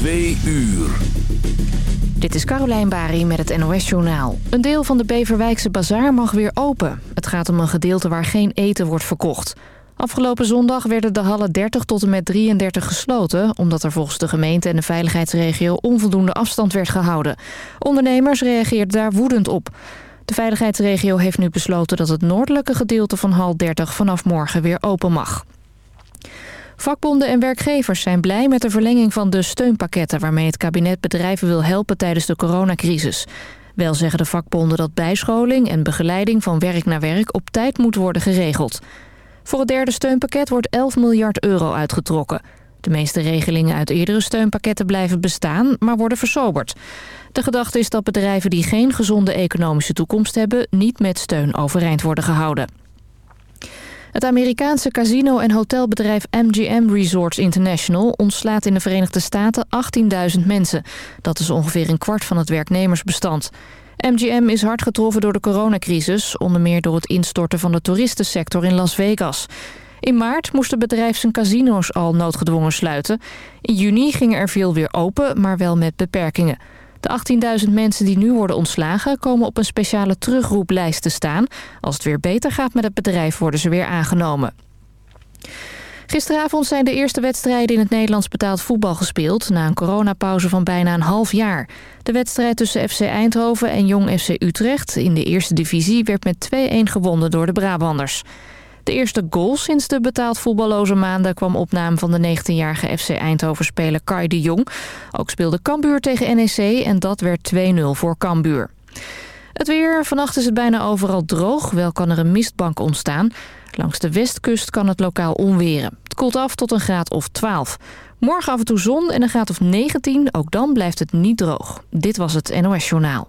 Twee uur. Dit is Carolijn Bari met het NOS Journaal. Een deel van de Beverwijkse bazaar mag weer open. Het gaat om een gedeelte waar geen eten wordt verkocht. Afgelopen zondag werden de hallen 30 tot en met 33 gesloten... omdat er volgens de gemeente en de veiligheidsregio onvoldoende afstand werd gehouden. Ondernemers reageerden daar woedend op. De veiligheidsregio heeft nu besloten dat het noordelijke gedeelte van hal 30 vanaf morgen weer open mag. Vakbonden en werkgevers zijn blij met de verlenging van de steunpakketten... waarmee het kabinet bedrijven wil helpen tijdens de coronacrisis. Wel zeggen de vakbonden dat bijscholing en begeleiding van werk naar werk... op tijd moet worden geregeld. Voor het derde steunpakket wordt 11 miljard euro uitgetrokken. De meeste regelingen uit eerdere steunpakketten blijven bestaan, maar worden versoberd. De gedachte is dat bedrijven die geen gezonde economische toekomst hebben... niet met steun overeind worden gehouden. Het Amerikaanse casino- en hotelbedrijf MGM Resorts International ontslaat in de Verenigde Staten 18.000 mensen. Dat is ongeveer een kwart van het werknemersbestand. MGM is hard getroffen door de coronacrisis, onder meer door het instorten van de toeristensector in Las Vegas. In maart moest het bedrijf zijn casino's al noodgedwongen sluiten. In juni gingen er veel weer open, maar wel met beperkingen. De 18.000 mensen die nu worden ontslagen komen op een speciale terugroeplijst te staan. Als het weer beter gaat met het bedrijf worden ze weer aangenomen. Gisteravond zijn de eerste wedstrijden in het Nederlands betaald voetbal gespeeld... na een coronapauze van bijna een half jaar. De wedstrijd tussen FC Eindhoven en Jong FC Utrecht in de eerste divisie... werd met 2-1 gewonnen door de Brabanders. De eerste goal sinds de betaald voetballoze maanden kwam op naam van de 19-jarige FC Eindhoven-speler Kai de Jong. Ook speelde Cambuur tegen NEC en dat werd 2-0 voor Cambuur. Het weer. Vannacht is het bijna overal droog. Wel kan er een mistbank ontstaan. Langs de westkust kan het lokaal onweren. Het koelt af tot een graad of 12. Morgen af en toe zon en een graad of 19. Ook dan blijft het niet droog. Dit was het NOS Journaal.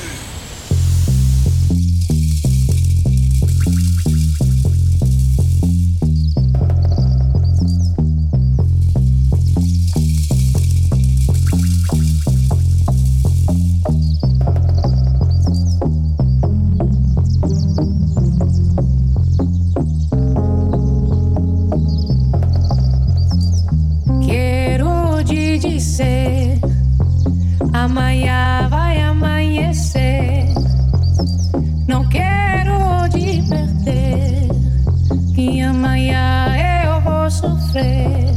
Amanhã vai amanhecer. Não quero te perder, que amanhã eu vou sofrer.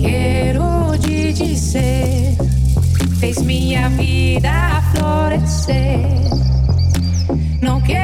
Quero te dizer, fez minha vida florescer. Não quero